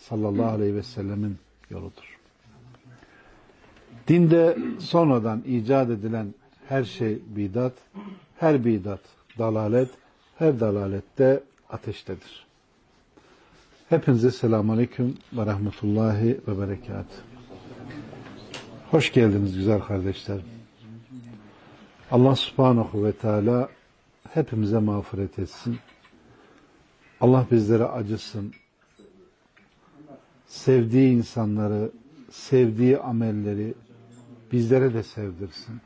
sallallahu aleyhi ve sellemin yoludur. Dinde sonradan icat edilen her şey bidat, her bidat dalalet, her dalalette ateştedir. Hepinize selamun aleyküm ve rahmetullahi ve berekat. Hoş geldiniz güzel kardeşlerim. Allah subhanahu ve teala hepimize mağfiret etsin. Allah bizlere acısın. Sevdiği insanları, sevdiği amelleri bizlere de sevdirsin.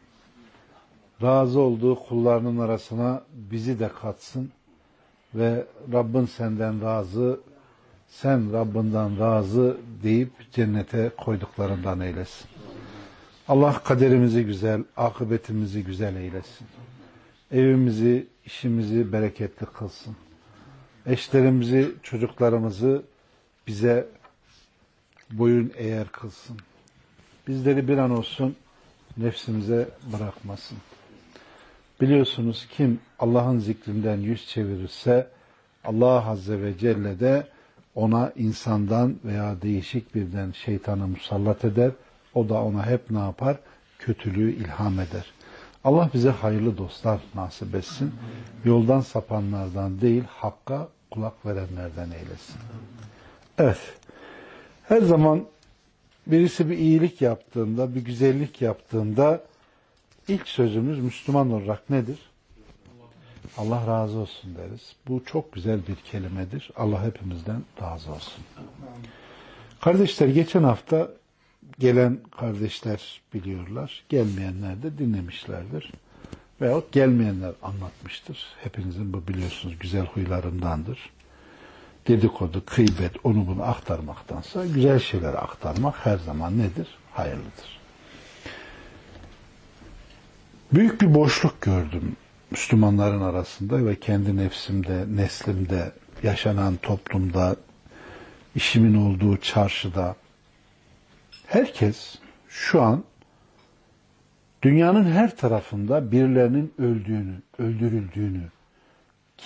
Razı olduğu kullarının arasına bizi de katsın ve Rabbin senden razı, sen Rabbinden razı deyip cennete koyduklarından eylesin. Allah kaderimizi güzel, akıbetimizi güzel eylesin. Evimizi, işimizi bereketli kılsın. Eşlerimizi, çocuklarımızı bize boyun eğer kılsın. Bizleri bir an olsun nefsimize bırakmasın. Biliyorsunuz kim Allah'ın zikrinden yüz çevirirse Allah Azze ve Celle de ona insandan veya değişik birden şeytanı musallat eder. O da ona hep ne yapar? Kötülüğü ilham eder. Allah bize hayırlı dostlar nasip etsin. Yoldan sapanlardan değil, hakka kulak verenlerden eylesin. Evet. Her zaman birisi bir iyilik yaptığında, bir güzellik yaptığında ilk sözümüz Müslüman olarak nedir? Allah razı olsun deriz. Bu çok güzel bir kelimedir. Allah hepimizden razı olsun. Kardeşler geçen hafta gelen kardeşler biliyorlar. Gelmeyenler de dinlemişlerdir. Veyahut gelmeyenler anlatmıştır. Hepinizin bu biliyorsunuz güzel huylarındandır. Dedikodu, kıybet, onu bunu aktarmaktansa güzel şeyler aktarmak her zaman nedir? Hayırlıdır. Büyük bir boşluk gördüm Müslümanların arasında ve kendi nefsimde, neslimde, yaşanan toplumda, işimin olduğu çarşıda, herkes şu an dünyanın her tarafında birilerinin öldüğünü, öldürüldüğünü,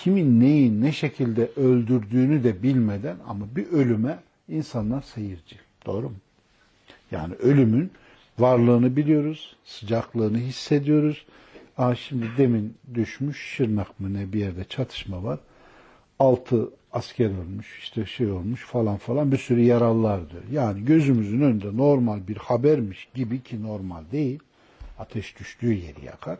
kimin neyi ne şekilde öldürdüğünü de bilmeden ama bir ölüme insanlar seyirci. Doğru mu? Yani ölümün varlığını biliyoruz, sıcaklığını hissediyoruz. Aa şimdi demin düşmüş Şırnak mı ne bir yerde çatışma var. Altı asker ölmüş, işte şey olmuş falan falan bir sürü yaralılar diyor. Yani gözümüzün önünde normal bir habermiş gibi ki normal değil. Ateş düştüğü yeri yakar.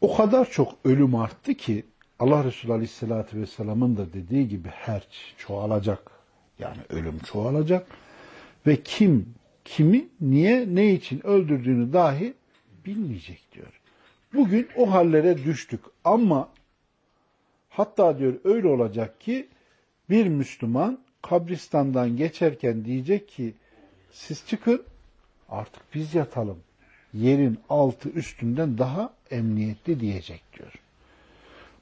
O kadar çok ölüm arttı ki Allah Resulü Aleyhisselatü Vesselam'ın da dediği gibi herç çoğalacak. Yani ölüm çoğalacak. Ve kim kimi niye ne için öldürdüğünü dahi bilmeyecek diyor. Bugün o hallere düştük ama hatta diyor öyle olacak ki bir Müslüman kabristandan geçerken diyecek ki siz çıkın artık biz yatalım. Yerin altı üstünden daha emniyetli diyecek diyor.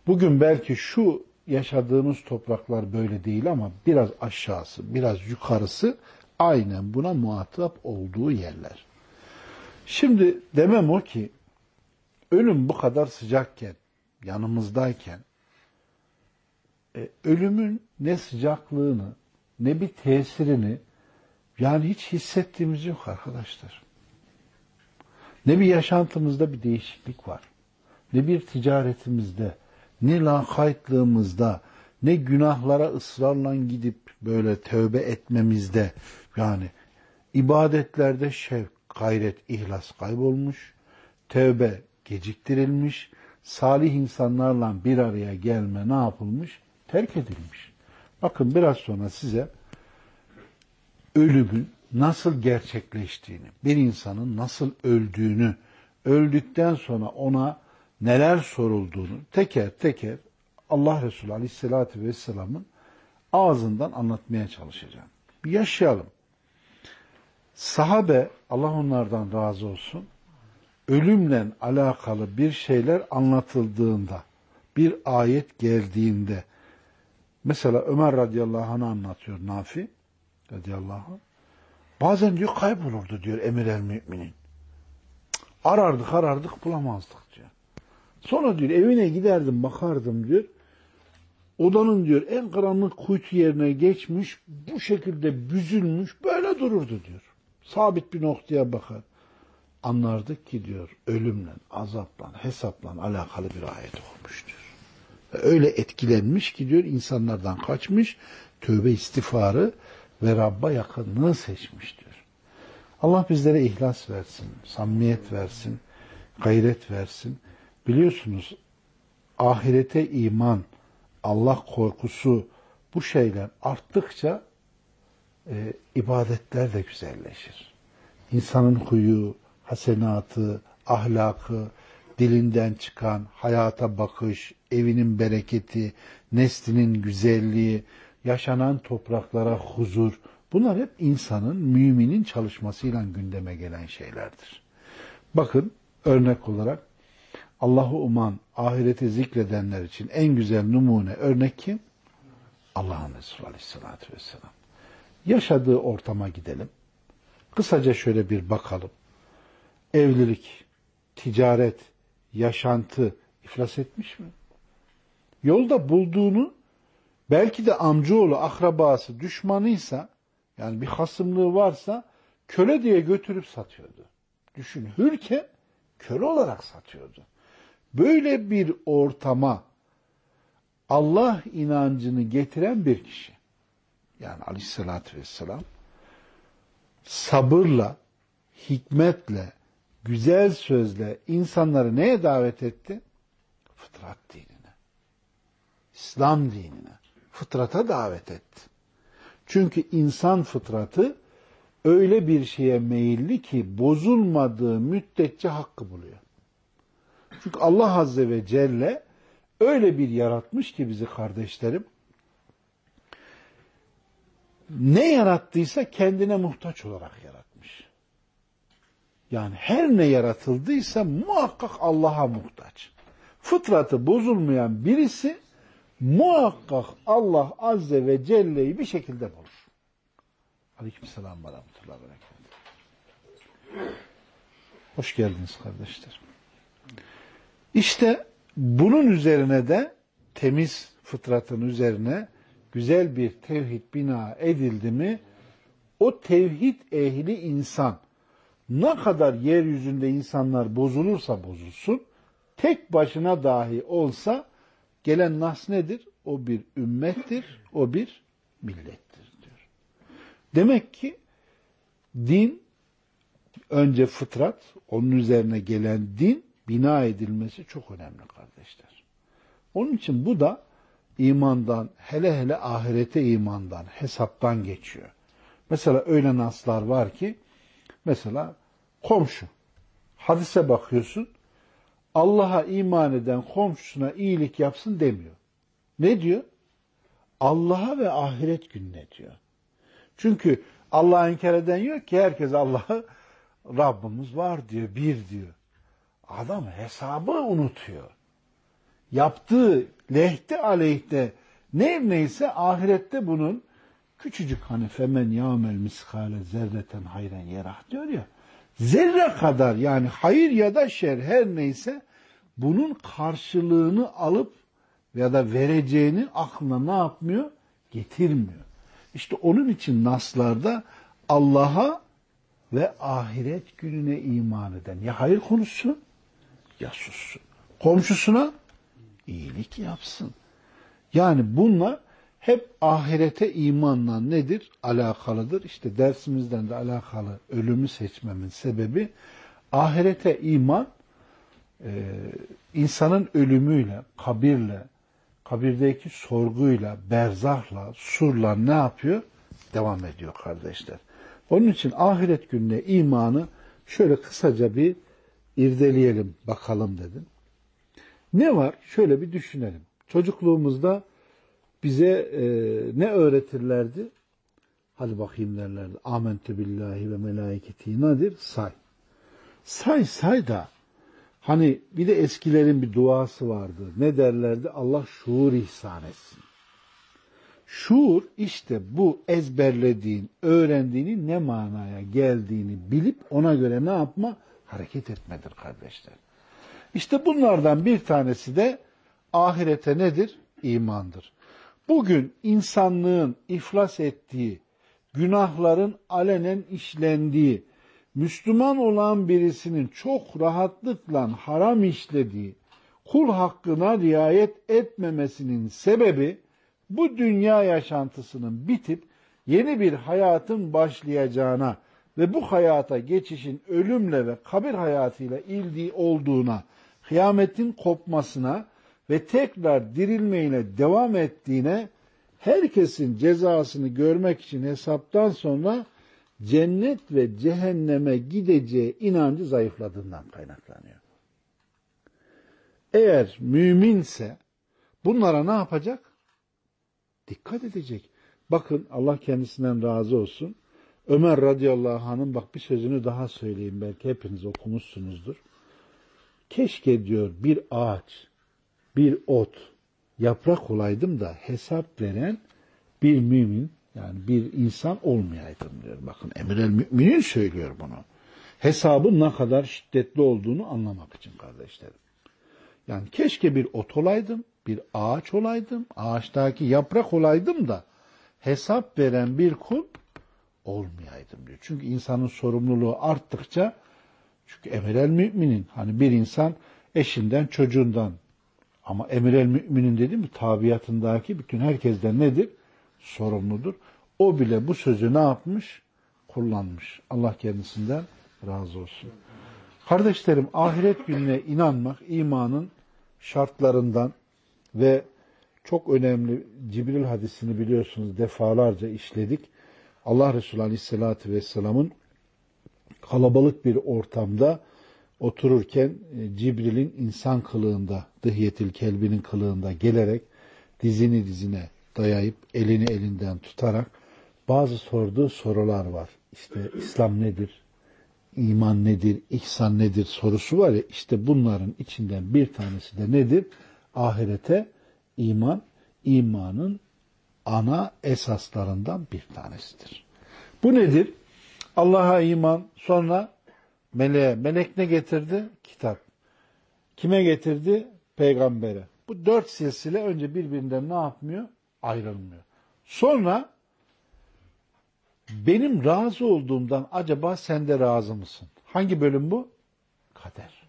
Bugün belki şu yaşadığımız topraklar böyle değil ama biraz aşağısı, biraz yukarısı aynen buna muhatap olduğu yerler. Şimdi demem o ki ölüm bu kadar sıcakken, yanımızdayken e, ölümün ne sıcaklığını ne bir tesirini yani hiç hissettiğimiz yok arkadaşlar. Ne bir yaşantımızda bir değişiklik var. Ne bir ticaretimizde, ne lakaytlığımızda, ne günahlara ısrarla gidip böyle tövbe etmemizde yani ibadetlerde şevk, gayret, ihlas kaybolmuş, tövbe geciktirilmiş, salih insanlarla bir araya gelme ne yapılmış? Terk edilmiş. Bakın biraz sonra size ölümün nasıl gerçekleştiğini, bir insanın nasıl öldüğünü, öldükten sonra ona neler sorulduğunu teker teker Allah Resulü Aleyhisselatü Vesselam'ın ağzından anlatmaya çalışacağım. Bir yaşayalım. Sahabe, Allah onlardan razı olsun, ölümle alakalı bir şeyler anlatıldığında, bir ayet geldiğinde, mesela Ömer radıyallahu anh'ı anlatıyor Nafi radıyallahu anh, bazen diyor kaybolurdu diyor emir el müminin. Arardık arardık bulamazdık diyor. Sonra diyor evine giderdim bakardım diyor. Odanın diyor en karanlık kuytu yerine geçmiş bu şekilde büzülmüş böyle dururdu diyor. Sabit bir noktaya bakar. Anlardık ki diyor ölümle, azapla, hesapla alakalı bir ayet okumuştur. Öyle etkilenmiş ki diyor insanlardan kaçmış, tövbe istiğfarı ve Rabb'a yakınlığı seçmiş diyor. Allah bizlere ihlas versin, samimiyet versin, gayret versin. Biliyorsunuz ahirete iman, Allah korkusu bu şeyler arttıkça e, ibadetler de güzelleşir. İnsanın huyu, hasenatı, ahlakı, dilinden çıkan hayata bakış, evinin bereketi, neslinin güzelliği, yaşanan topraklara huzur, bunlar hep insanın, müminin çalışmasıyla gündeme gelen şeylerdir. Bakın örnek olarak Allah'ı uman, ahireti zikredenler için en güzel numune örnek kim? Allah'ın Resulü Aleyhisselatü Vesselam. Yaşadığı ortama gidelim. Kısaca şöyle bir bakalım. Evlilik, ticaret, yaşantı iflas etmiş mi? Yolda bulduğunu belki de amcaoğlu, akrabası, düşmanıysa yani bir hasımlığı varsa köle diye götürüp satıyordu. Düşün hürke köle olarak satıyordu. Böyle bir ortama Allah inancını getiren bir kişi yani aleyhissalatü vesselam sabırla, hikmetle, güzel sözle insanları neye davet etti? Fıtrat dinine. İslam dinine. Fıtrata davet etti. Çünkü insan fıtratı öyle bir şeye meyilli ki bozulmadığı müddetçe hakkı buluyor. Çünkü Allah Azze ve Celle öyle bir yaratmış ki bizi kardeşlerim, ne yarattıysa kendine muhtaç olarak yaratmış. Yani her ne yaratıldıysa muhakkak Allah'a muhtaç. Fıtratı bozulmayan birisi muhakkak Allah Azze ve Celle'yi bir şekilde bulur. Aleykümselam ve rahmetullahi ve Hoş geldiniz kardeşler. İşte bunun üzerine de temiz fıtratın üzerine güzel bir tevhid bina edildi mi o tevhid ehli insan ne kadar yeryüzünde insanlar bozulursa bozulsun tek başına dahi olsa gelen nas nedir? O bir ümmettir, o bir millettir diyor. Demek ki din önce fıtrat, onun üzerine gelen din bina edilmesi çok önemli kardeşler. Onun için bu da imandan, hele hele ahirete imandan, hesaptan geçiyor. Mesela öyle naslar var ki, mesela komşu. Hadise bakıyorsun, Allah'a iman eden komşusuna iyilik yapsın demiyor. Ne diyor? Allah'a ve ahiret gününe diyor. Çünkü Allah'ı inkar eden yok ki herkes Allah'ı Rabbimiz var diyor, bir diyor. Adam hesabı unutuyor. Yaptığı lehte aleyhte ne neyse ahirette bunun küçücük hani femen yamel miskale zerreten hayren yerah diyor ya. Zerre kadar yani hayır ya da şer her neyse bunun karşılığını alıp ya da vereceğini aklına ne yapmıyor? Getirmiyor. İşte onun için naslarda Allah'a ve ahiret gününe iman eden ya hayır konuşsun ya sussun. Komşusuna iyilik yapsın. Yani bunlar hep ahirete imanla nedir? Alakalıdır. İşte dersimizden de alakalı ölümü seçmemin sebebi ahirete iman e, insanın ölümüyle, kabirle, kabirdeki sorguyla, berzahla, surla ne yapıyor? Devam ediyor kardeşler. Onun için ahiret gününe imanı şöyle kısaca bir irdeleyelim, bakalım dedim. Ne var? Şöyle bir düşünelim. Çocukluğumuzda bize e, ne öğretirlerdi? Hadi bakayım derlerdi. Amentü billahi ve melaiketi nedir? Say. Say say da hani bir de eskilerin bir duası vardı. Ne derlerdi? Allah şuur ihsan etsin. Şuur işte bu ezberlediğin, öğrendiğinin ne manaya geldiğini bilip ona göre ne yapma? Hareket etmedir kardeşler. İşte bunlardan bir tanesi de ahirete nedir? İmandır. Bugün insanlığın iflas ettiği, günahların alenen işlendiği, Müslüman olan birisinin çok rahatlıkla haram işlediği, kul hakkına riayet etmemesinin sebebi bu dünya yaşantısının bitip yeni bir hayatın başlayacağına ve bu hayata geçişin ölümle ve kabir hayatıyla ildiği olduğuna, kıyametin kopmasına ve tekrar dirilmeyle devam ettiğine herkesin cezasını görmek için hesaptan sonra cennet ve cehenneme gideceği inancı zayıfladığından kaynaklanıyor. Eğer müminse bunlara ne yapacak? Dikkat edecek. Bakın Allah kendisinden razı olsun. Ömer radıyallahu anh'ın bak bir sözünü daha söyleyeyim belki hepiniz okumuşsunuzdur. Keşke diyor bir ağaç, bir ot, yaprak olaydım da hesap veren bir mümin yani bir insan olmayaydım diyor. Bakın emir el müminin söylüyor bunu. Hesabın ne kadar şiddetli olduğunu anlamak için kardeşlerim. Yani keşke bir ot olaydım, bir ağaç olaydım, ağaçtaki yaprak olaydım da hesap veren bir kul olmayaydım diyor. Çünkü insanın sorumluluğu arttıkça çünkü emir el müminin hani bir insan eşinden çocuğundan ama emir el müminin dedi mi tabiatındaki bütün herkesten nedir? Sorumludur. O bile bu sözü ne yapmış? Kullanmış. Allah kendisinden razı olsun. Kardeşlerim ahiret gününe inanmak imanın şartlarından ve çok önemli Cibril hadisini biliyorsunuz defalarca işledik. Allah Resulü Aleyhisselatü Vesselam'ın kalabalık bir ortamda otururken e, Cibril'in insan kılığında, Dıhyetil Kelbi'nin kılığında gelerek dizini dizine dayayıp elini elinden tutarak bazı sorduğu sorular var. İşte İslam nedir? İman nedir? İhsan nedir? sorusu var ya işte bunların içinden bir tanesi de nedir? Ahirete iman, imanın ana esaslarından bir tanesidir. Bu nedir? Allah'a iman, sonra meleğe. Melek ne getirdi? Kitap. Kime getirdi? Peygambere. Bu dört silsile önce birbirinden ne yapmıyor? Ayrılmıyor. Sonra benim razı olduğumdan acaba sen de razı mısın? Hangi bölüm bu? Kader.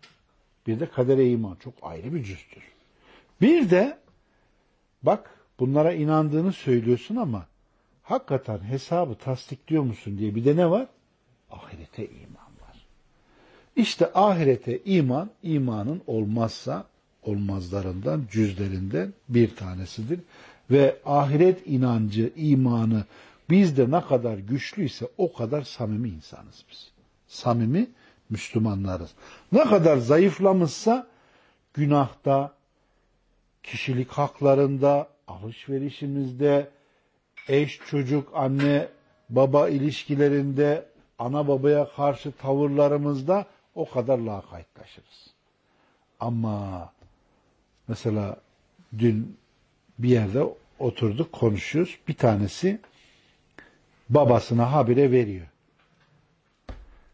Bir de kadere iman. Çok ayrı bir cüzdür. Bir de bak bunlara inandığını söylüyorsun ama hakikaten hesabı tasdikliyor musun diye bir de ne var? Ahirete iman var. İşte ahirete iman, imanın olmazsa olmazlarından, cüzlerinden bir tanesidir. Ve ahiret inancı, imanı bizde ne kadar güçlüyse o kadar samimi insanız biz. Samimi Müslümanlarız. Ne kadar zayıflamışsa günahta, kişilik haklarında, alışverişimizde, eş, çocuk, anne, baba ilişkilerinde, ana babaya karşı tavırlarımızda o kadar lakaytlaşırız. Ama mesela dün bir yerde oturduk konuşuyoruz. Bir tanesi babasına habire veriyor.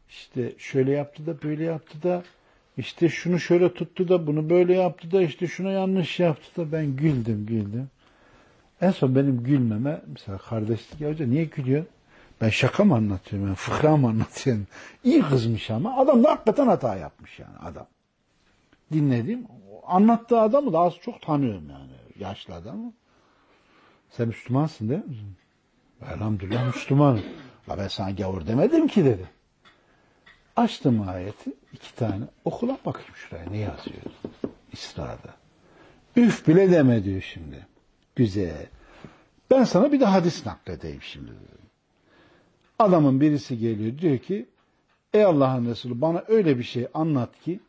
İşte şöyle yaptı da böyle yaptı da işte şunu şöyle tuttu da bunu böyle yaptı da işte şuna yanlış yaptı da ben güldüm güldüm. En son benim gülmeme mesela kardeşlik ya hoca niye gülüyor? Ben şaka mı anlatıyorum? Ben fıkra mı anlatıyorum? İyi kızmış ama adam da hakikaten hata yapmış yani adam. Dinledim. Anlattığı adamı da az çok tanıyorum yani. Yaşlı adamı. Sen Müslümansın değil mi? Elhamdülillah Müslümanım. La ben sana gavur demedim ki dedi. Açtım ayeti iki tane. Okula bakayım şuraya ne yazıyor? İsra'da. Üf bile deme diyor şimdi. Güzel. Ben sana bir de hadis nakledeyim şimdi. Adamın birisi geliyor diyor ki Ey Allah'ın Resulü bana öyle bir şey anlat ki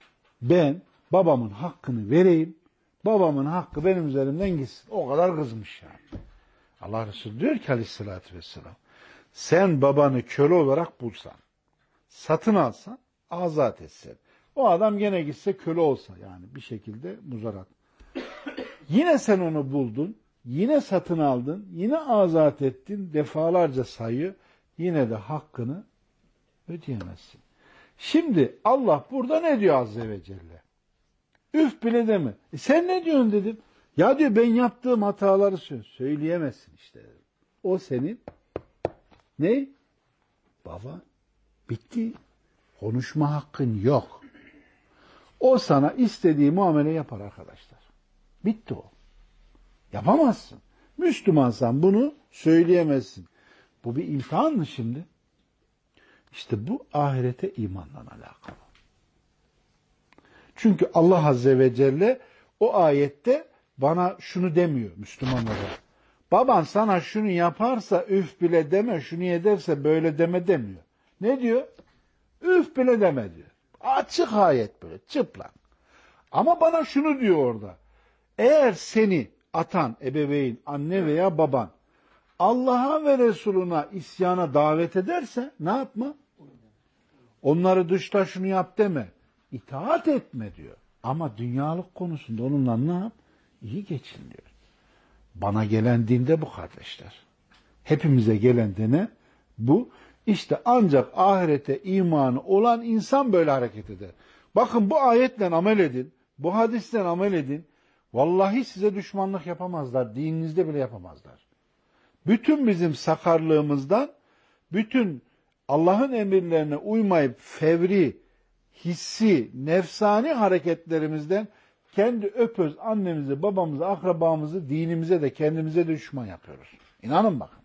ben babamın hakkını vereyim Babamın hakkı benim üzerimden gitsin. O kadar kızmış yani. Allah Resulü diyor ki aleyhissalatü vesselam sen babanı köle olarak bulsan, satın alsan, azat etsen. O adam gene gitse köle olsa yani bir şekilde muzarat. Yine sen onu buldun, yine satın aldın, yine azat ettin, defalarca sayı, yine de hakkını ödeyemezsin. Şimdi Allah burada ne diyor Azze ve Celle? Üf bile deme. E sen ne diyorsun dedim. Ya diyor ben yaptığım hataları söyle. Söyleyemezsin işte. O senin ne? Baba bitti. Konuşma hakkın yok. O sana istediği muamele yapar arkadaşlar. Bitti o. Yapamazsın. Müslümansan bunu söyleyemezsin. Bu bir imtihan mı şimdi? İşte bu ahirete imanla alakalı. Çünkü Allah Azze ve Celle o ayette bana şunu demiyor Müslümanlara. Baban sana şunu yaparsa üf bile deme, şunu ederse böyle deme demiyor. Ne diyor? Üf bile deme diyor. Açık ayet böyle çıplak. Ama bana şunu diyor orada. Eğer seni atan ebeveyn, anne veya baban Allah'a ve Resuluna isyana davet ederse ne yapma? Onları dışta şunu yap deme. İtaat etme diyor. Ama dünyalık konusunda onunla ne yap? İyi geçin diyor. Bana gelen dinde bu kardeşler. Hepimize gelen de ne? Bu. İşte ancak ahirete imanı olan insan böyle hareket eder. Bakın bu ayetle amel edin. Bu hadisten amel edin. Vallahi size düşmanlık yapamazlar. Dininizde bile yapamazlar. Bütün bizim sakarlığımızdan, bütün Allah'ın emirlerine uymayıp fevri, hissi, nefsani hareketlerimizden kendi öpöz annemizi, babamızı, akrabamızı, dinimize de kendimize de düşman yapıyoruz. İnanın bakın.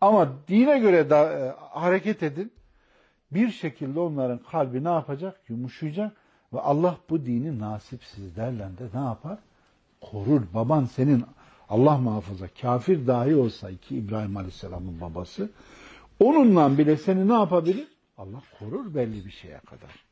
Ama dine göre da, e, hareket edin. Bir şekilde onların kalbi ne yapacak? Yumuşayacak. Ve Allah bu dini nasipsizlerle de ne yapar? Korur. Baban senin Allah muhafaza kafir dahi olsa ki İbrahim Aleyhisselam'ın babası onunla bile seni ne yapabilir? Allah korur belli bir şeye kadar.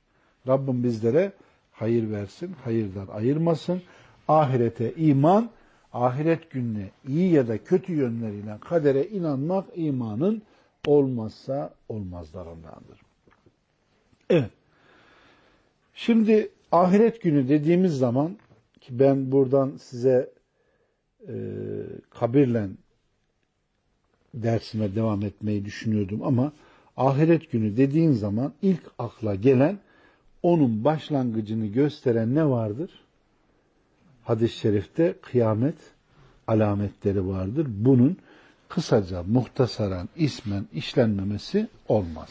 Rabbim bizlere hayır versin, hayırdan ayırmasın. Ahirete iman, ahiret gününe iyi ya da kötü yönleriyle kadere inanmak imanın olmazsa olmazlarındandır. Evet. Şimdi ahiret günü dediğimiz zaman ki ben buradan size e, kabirle dersime devam etmeyi düşünüyordum ama ahiret günü dediğin zaman ilk akla gelen onun başlangıcını gösteren ne vardır? Hadis-i şerifte kıyamet alametleri vardır. Bunun kısaca, muhtasaran, ismen işlenmemesi olmaz.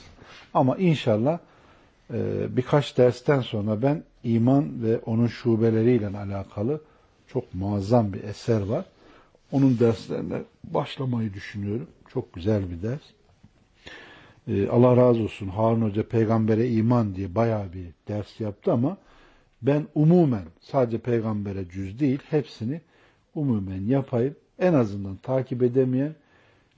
Ama inşallah birkaç dersten sonra ben iman ve onun şubeleriyle alakalı çok muazzam bir eser var. Onun derslerine başlamayı düşünüyorum. Çok güzel bir ders. Ee, Allah razı olsun Harun Hoca peygambere iman diye bayağı bir ders yaptı ama ben umumen sadece peygambere cüz değil hepsini umumen yapayım. En azından takip edemeyen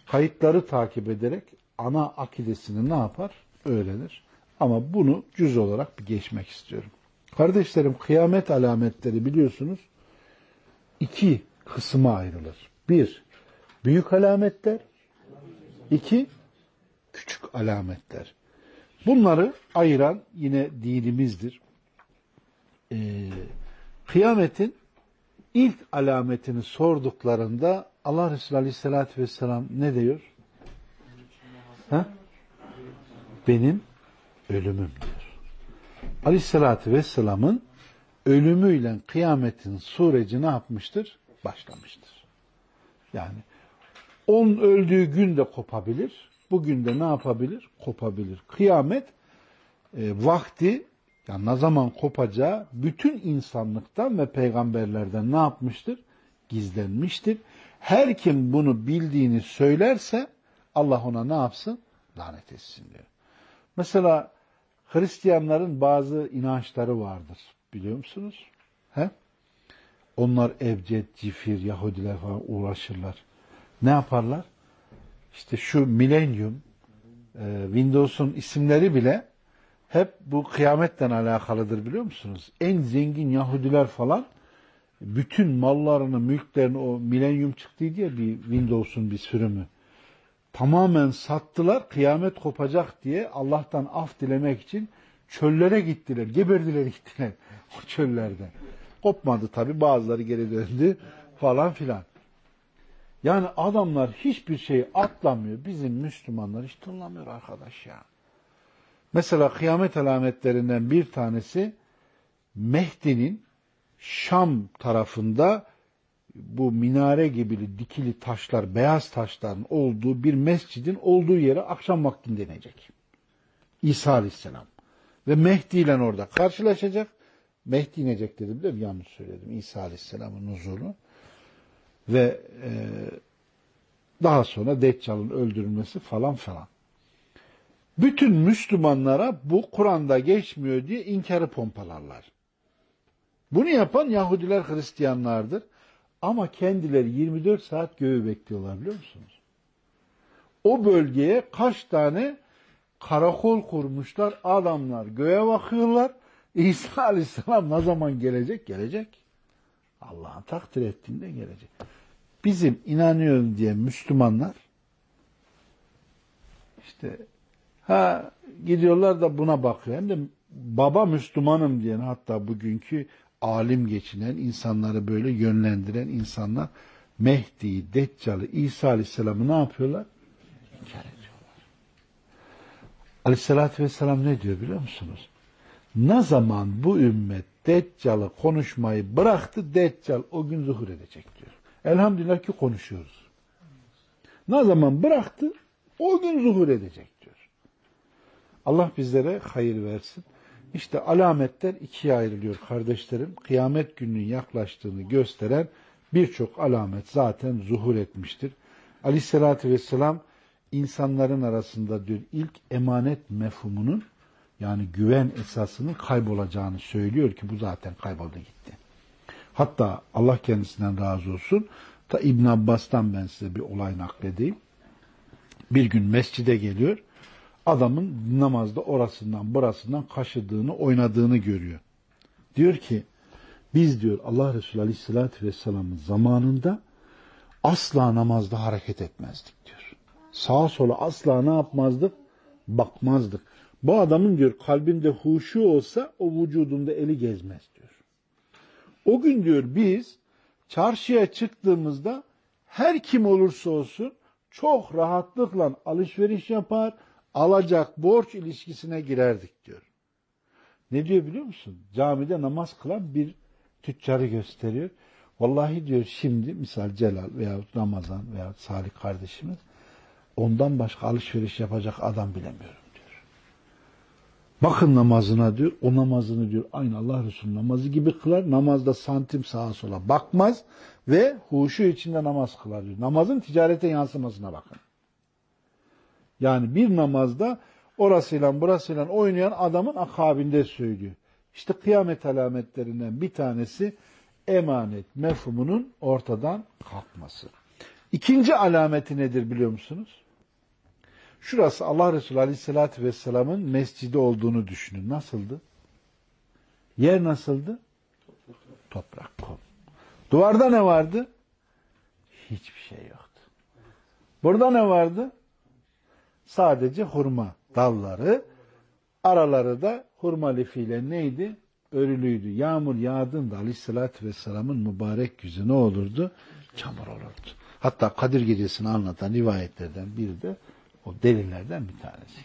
kayıtları takip ederek ana akidesini ne yapar? Öğrenir. Ama bunu cüz olarak bir geçmek istiyorum. Kardeşlerim kıyamet alametleri biliyorsunuz iki kısma ayrılır. Bir, büyük alametler. iki küçük alametler. Bunları ayıran yine dinimizdir. Ee, kıyametin ilk alametini sorduklarında Allah Resulü Aleyhisselatü Vesselam ne diyor? Ha? Benim ölümüm diyor. Aleyhisselatü Vesselam'ın ölümüyle kıyametin süreci ne yapmıştır? Başlamıştır. Yani onun öldüğü gün de kopabilir. Bugün de ne yapabilir? Kopabilir. Kıyamet e, vakti yani ne zaman kopacağı bütün insanlıktan ve peygamberlerden ne yapmıştır? Gizlenmiştir. Her kim bunu bildiğini söylerse Allah ona ne yapsın? Lanet etsin diyor. Mesela Hristiyanların bazı inançları vardır. Biliyor musunuz? He? Onlar Ebced, Cifir, Yahudiler falan uğraşırlar. Ne yaparlar? İşte şu milenyum, e, Windows'un isimleri bile hep bu kıyametten alakalıdır biliyor musunuz? En zengin Yahudiler falan bütün mallarını, mülklerini o milenyum çıktı diye bir Windows'un bir sürümü tamamen sattılar. Kıyamet kopacak diye Allah'tan af dilemek için çöllere gittiler. Geberdiler gittiler o çöllerde. Kopmadı tabi bazıları geri döndü falan filan. Yani adamlar hiçbir şeyi atlamıyor. Bizim Müslümanlar hiç tınlamıyor arkadaş ya. Mesela kıyamet alametlerinden bir tanesi Mehdi'nin Şam tarafında bu minare gibi dikili taşlar, beyaz taşların olduğu bir mescidin olduğu yere akşam vaktinde inecek. İsa Aleyhisselam. Ve Mehdi ile orada karşılaşacak. Mehdi inecek dedim mi? Yanlış söyledim. İsa Aleyhisselam'ın huzuru. Ve e, daha sonra Deccal'ın öldürülmesi falan falan. Bütün Müslümanlara bu Kur'an'da geçmiyor diye inkarı pompalarlar. Bunu yapan Yahudiler, Hristiyanlardır. Ama kendileri 24 saat göğü bekliyorlar biliyor musunuz? O bölgeye kaç tane karakol kurmuşlar. Adamlar göğe bakıyorlar. İsa Aleyhisselam ne zaman gelecek? Gelecek. Allah'ın takdir ettiğinde gelecek. Bizim inanıyorum diye Müslümanlar işte ha gidiyorlar da buna bakıyor. Hem de baba Müslümanım diyen hatta bugünkü alim geçinen, insanları böyle yönlendiren insanlar Mehdi'yi, Deccal'ı, İsa Aleyhisselam'ı ne yapıyorlar? İnkar ediyorlar. Aleyhisselatü Vesselam ne diyor biliyor musunuz? Ne zaman bu ümmet Deccal'ı konuşmayı bıraktı, Deccal o gün zuhur edecek diyor. Elhamdülillah ki konuşuyoruz. Ne zaman bıraktı, o gün zuhur edecek diyor. Allah bizlere hayır versin. İşte alametler ikiye ayrılıyor kardeşlerim. Kıyamet gününün yaklaştığını gösteren birçok alamet zaten zuhur etmiştir. Aleyhissalatü vesselam insanların arasında diyor ilk emanet mefhumunun yani güven esasının kaybolacağını söylüyor ki bu zaten kayboldu gitti. Hatta Allah kendisinden razı olsun ta İbn Abbas'tan ben size bir olay nakledeyim. Bir gün mescide geliyor adamın namazda orasından burasından kaşıdığını, oynadığını görüyor. Diyor ki biz diyor Allah Resulü Aleyhisselatü Vesselam'ın zamanında asla namazda hareket etmezdik diyor. Sağa sola asla ne yapmazdık? Bakmazdık. Bu adamın diyor kalbinde huşu olsa o vücudunda eli gezmez diyor. O gün diyor biz çarşıya çıktığımızda her kim olursa olsun çok rahatlıkla alışveriş yapar, alacak borç ilişkisine girerdik diyor. Ne diyor biliyor musun? Camide namaz kılan bir tüccarı gösteriyor. Vallahi diyor şimdi misal Celal veya Ramazan veya Salih kardeşimiz ondan başka alışveriş yapacak adam bilemiyorum diyor. Bakın namazına diyor. O namazını diyor aynı Allah Resulü namazı gibi kılar. Namazda santim sağa sola bakmaz ve huşu içinde namaz kılar diyor. Namazın ticarete yansımasına bakın. Yani bir namazda orasıyla burasıyla oynayan adamın akabinde söylüyor. İşte kıyamet alametlerinden bir tanesi emanet mefhumunun ortadan kalkması. İkinci alameti nedir biliyor musunuz? Şurası Allah Resulü Aleyhisselatü Vesselam'ın mescidi olduğunu düşünün. Nasıldı? Yer nasıldı? Toprak, kum. Duvarda ne vardı? Hiçbir şey yoktu. Burada ne vardı? Sadece hurma dalları, araları da hurma lifiyle neydi? Örülüydü. Yağmur yağdığında aleyhissalatü vesselamın mübarek yüzü ne olurdu? Çamur olurdu. Hatta Kadir Gecesi'ni anlatan rivayetlerden biri de o delillerden bir tanesi.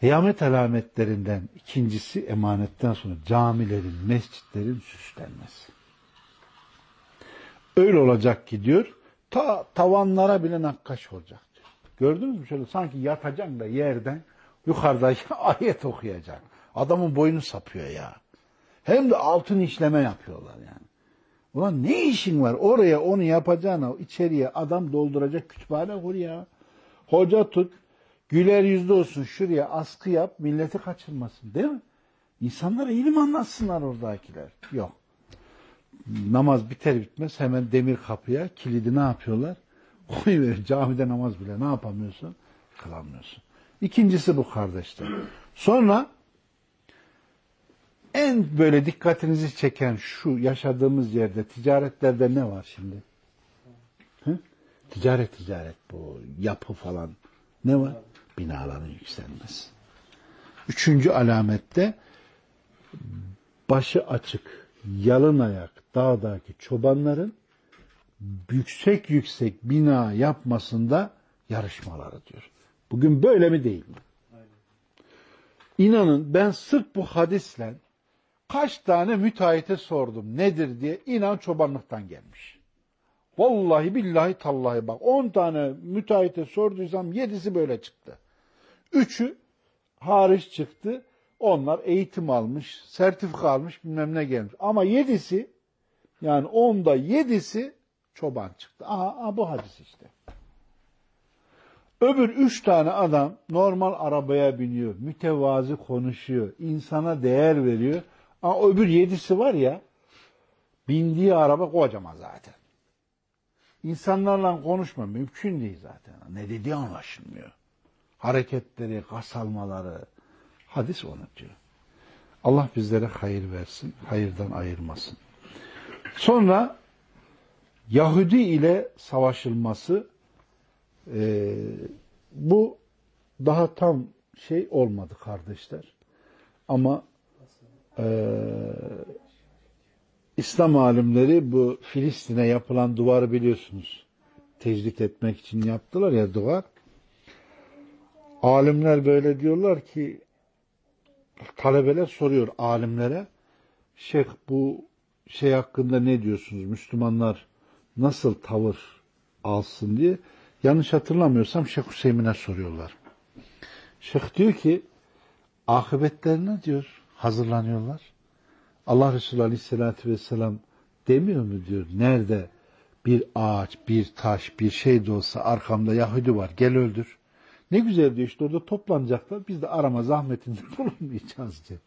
Kıyamet alametlerinden ikincisi emanetten sonra camilerin, mescitlerin süslenmesi. Öyle olacak ki diyor, ta tavanlara bile nakkaş olacak. Gördünüz mü şöyle sanki yatacaksın da yerden yukarıda ayet okuyacaksın. Adamın boynu sapıyor ya. Hem de altın işleme yapıyorlar yani. Ulan ne işin var oraya onu yapacağına içeriye adam dolduracak kütüphane kur ya. Hoca tut güler yüzlü olsun şuraya askı yap milleti kaçırmasın değil mi? İnsanlara ilim anlatsınlar oradakiler. Yok. Namaz biter bitmez hemen demir kapıya kilidi ne yapıyorlar? Koyuver camide namaz bile ne yapamıyorsun? Kılamıyorsun. İkincisi bu kardeşler. Sonra en böyle dikkatinizi çeken şu yaşadığımız yerde ticaretlerde ne var şimdi? Ticaret ticaret bu yapı falan ne var? Binaların yükselmesi. Üçüncü alamette başı açık, yalın ayak dağdaki çobanların yüksek yüksek bina yapmasında yarışmaları diyor. Bugün böyle mi değil mi? İnanın ben sırf bu hadisle kaç tane müteahhite sordum nedir diye inan çobanlıktan gelmiş. Vallahi billahi tallahi bak 10 tane müteahhite sorduysam 7'si böyle çıktı. Üçü hariç çıktı. Onlar eğitim almış, sertifika almış bilmem ne gelmiş. Ama yedisi yani onda yedisi çoban çıktı. Aha, aha bu hadis işte. Öbür üç tane adam normal arabaya biniyor, mütevazi konuşuyor, insana değer veriyor. Ama öbür yedisi var ya, bindiği araba kocaman zaten. İnsanlarla konuşma mümkün değil zaten. Ne dediği anlaşılmıyor. Hareketleri, kasalmaları, hadis onu diyor. Allah bizlere hayır versin, hayırdan ayırmasın. Sonra Yahudi ile savaşılması e, bu daha tam şey olmadı kardeşler. Ama e, İslam alimleri bu Filistin'e yapılan duvarı biliyorsunuz. Tecrit etmek için yaptılar ya duvar. Alimler böyle diyorlar ki talebeler soruyor alimlere Şeyh bu şey hakkında ne diyorsunuz? Müslümanlar nasıl tavır alsın diye. Yanlış hatırlamıyorsam Şeyh Hüseyin'e soruyorlar. Şeyh diyor ki akıbetlerine diyor hazırlanıyorlar. Allah Resulü Aleyhisselatü Vesselam demiyor mu diyor nerede bir ağaç, bir taş, bir şey de olsa arkamda Yahudi var gel öldür. Ne güzel diyor işte orada toplanacaklar biz de arama zahmetinde bulunmayacağız diyor.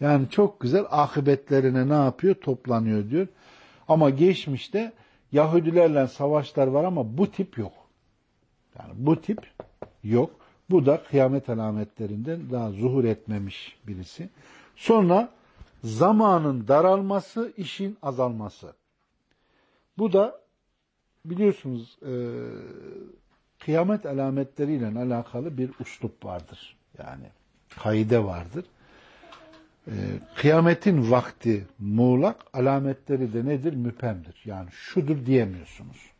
Yani çok güzel akıbetlerine ne yapıyor? Toplanıyor diyor. Ama geçmişte Yahudilerle savaşlar var ama bu tip yok. Yani bu tip yok. Bu da kıyamet alametlerinden daha zuhur etmemiş birisi. Sonra zamanın daralması, işin azalması. Bu da biliyorsunuz e, kıyamet alametleriyle alakalı bir uslup vardır. Yani kaide vardır. E, kıyametin vakti muğlak, alametleri de nedir? Müpemdir. Yani şudur diyemiyorsunuz.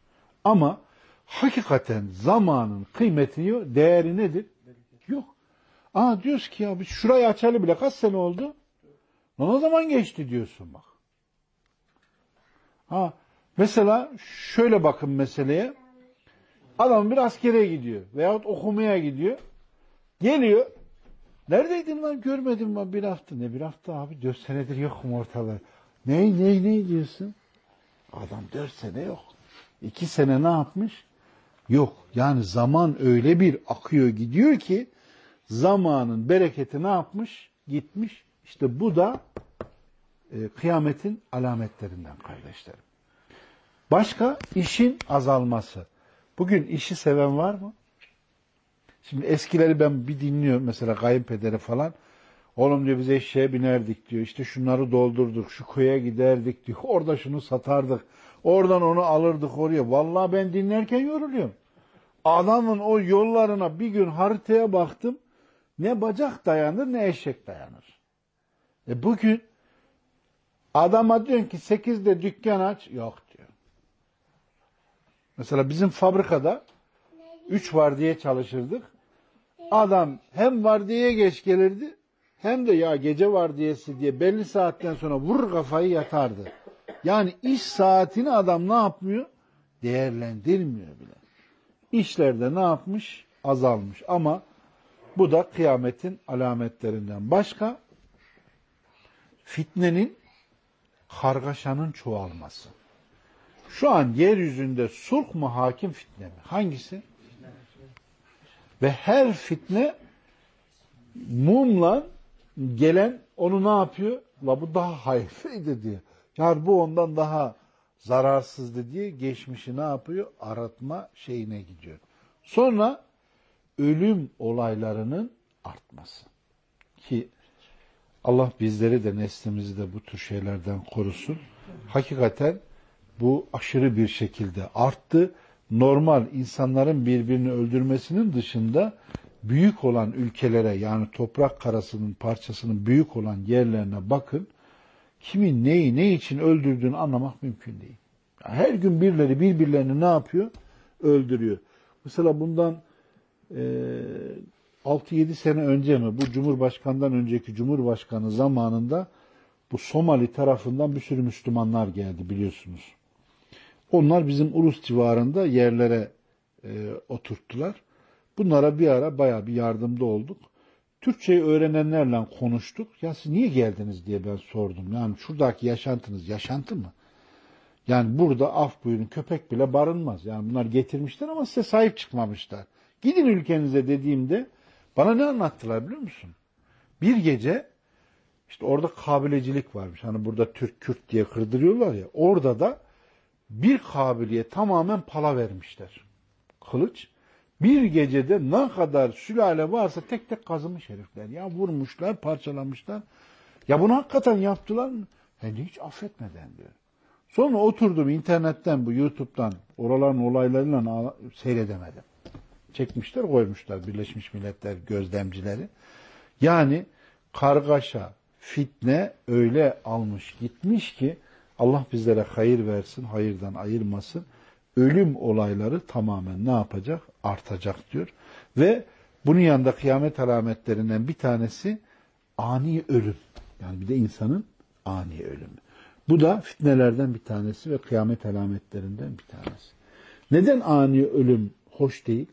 Ama hakikaten zamanın kıymeti, değeri nedir? Yok. Aa diyoruz ki ya biz şurayı açalı bile kaç sene oldu? Ne zaman geçti diyorsun bak. Ha mesela şöyle bakın meseleye. Adam bir askere gidiyor veyahut okumaya gidiyor. Geliyor. Neredeydin lan görmedim ben bir hafta. Ne bir hafta abi dört senedir yokum ortalığı. Ney ney ney diyorsun? Adam dört sene yok. İki sene ne yapmış? Yok. Yani zaman öyle bir akıyor gidiyor ki zamanın bereketi ne yapmış? Gitmiş. İşte bu da e, kıyametin alametlerinden kardeşlerim. Başka işin azalması. Bugün işi seven var mı? Şimdi eskileri ben bir dinliyorum mesela kayınpederi falan. Oğlum diyor biz eşeğe binerdik diyor. İşte şunları doldurduk, şu köye giderdik diyor. Orada şunu satardık. Oradan onu alırdık oraya. Vallahi ben dinlerken yoruluyorum. Adamın o yollarına bir gün haritaya baktım. Ne bacak dayanır ne eşek dayanır. E bugün adama diyorsun ki sekizde dükkan aç. Yok diyor. Mesela bizim fabrikada üç var diye çalışırdık. Adam hem var diye geç gelirdi hem de ya gece var diyesi diye belli saatten sonra vur kafayı yatardı. Yani iş saatini adam ne yapmıyor? Değerlendirmiyor bile. İşlerde ne yapmış? Azalmış. Ama bu da kıyametin alametlerinden. Başka fitnenin kargaşanın çoğalması. Şu an yeryüzünde sulh mu hakim fitne mi? Hangisi? Ve her fitne mumla gelen onu ne yapıyor? La bu daha hayırlıydı diye. Yani bu ondan daha zararsızdı diye geçmişi ne yapıyor? Aratma şeyine gidiyor. Sonra ölüm olaylarının artması. Ki Allah bizleri de neslimizi de bu tür şeylerden korusun. Hakikaten bu aşırı bir şekilde arttı. Normal insanların birbirini öldürmesinin dışında büyük olan ülkelere yani toprak karasının parçasının büyük olan yerlerine bakın. Kimin neyi ne için öldürdüğünü anlamak mümkün değil. Her gün birileri birbirlerini ne yapıyor? Öldürüyor. Mesela bundan e, 6-7 sene önce mi bu Cumhurbaşkanından önceki Cumhurbaşkanı zamanında bu Somali tarafından bir sürü Müslümanlar geldi biliyorsunuz. Onlar bizim Ulus civarında yerlere e, oturttular. Bunlara bir ara baya bir yardımda olduk. Türkçeyi öğrenenlerle konuştuk. Ya siz niye geldiniz diye ben sordum. Yani şuradaki yaşantınız yaşantı mı? Yani burada af buyurun köpek bile barınmaz. Yani bunlar getirmişler ama size sahip çıkmamışlar. Gidin ülkenize dediğimde bana ne anlattılar biliyor musun? Bir gece işte orada kabilecilik varmış. Hani burada Türk Kürt diye kırdırıyorlar ya. Orada da bir kabiliye tamamen pala vermişler. Kılıç. Bir gecede ne kadar sülale varsa tek tek kazımış herifler. Ya vurmuşlar, parçalamışlar. Ya bunu hakikaten yaptılar mı? Hem hiç affetmeden diyor. Sonra oturdum internetten bu YouTube'dan oraların olaylarıyla seyredemedim. Çekmişler koymuşlar Birleşmiş Milletler gözlemcileri. Yani kargaşa, fitne öyle almış gitmiş ki Allah bizlere hayır versin, hayırdan ayırmasın. Ölüm olayları tamamen ne yapacak? Artacak diyor. Ve bunun yanında kıyamet alametlerinden bir tanesi ani ölüm. Yani bir de insanın ani ölümü. Bu da fitnelerden bir tanesi ve kıyamet alametlerinden bir tanesi. Neden ani ölüm hoş değil?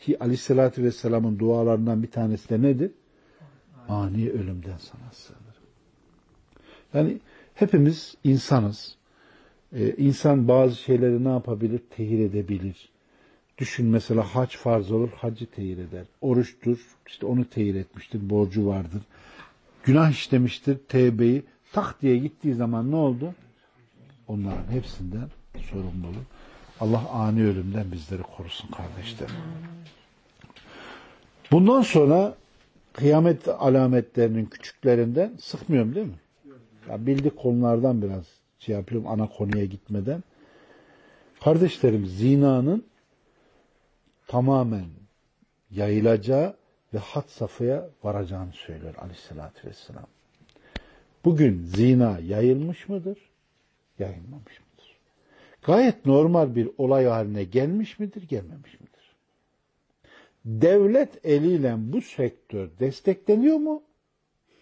Ki aleyhissalatü vesselamın dualarından bir tanesi de nedir? Ani ölümden sana sığınırım. Yani hepimiz insanız. Ee, insan bazı şeyleri ne yapabilir? Tehir edebilir. Düşün mesela hac farz olur, hacı tehir eder. Oruçtur, işte onu tehir etmiştir, borcu vardır. Günah işlemiştir, tevbeyi tak diye gittiği zaman ne oldu? Onların hepsinden sorumlu olur. Allah ani ölümden bizleri korusun kardeşlerim. Bundan sonra kıyamet alametlerinin küçüklerinden sıkmıyorum değil mi? Ya bildik konulardan biraz şey yapıyorum ana konuya gitmeden. Kardeşlerim zinanın tamamen yayılacağı ve hat safhaya varacağını söylüyor aleyhissalatü vesselam. Bugün zina yayılmış mıdır? Yayılmamış mıdır? Gayet normal bir olay haline gelmiş midir? Gelmemiş midir? Devlet eliyle bu sektör destekleniyor mu?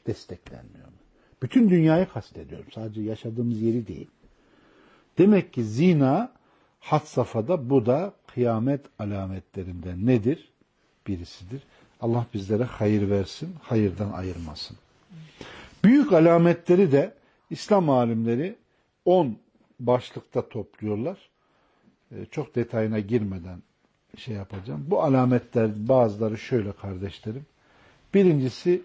Desteklenmiyor mu? Bütün dünyayı kastediyorum. Sadece yaşadığımız yeri değil. Demek ki zina hat safhada bu da kıyamet alametlerinden nedir? Birisidir. Allah bizlere hayır versin, hayırdan ayırmasın. Büyük alametleri de İslam alimleri 10 başlıkta topluyorlar. Ee, çok detayına girmeden şey yapacağım. Bu alametler bazıları şöyle kardeşlerim. Birincisi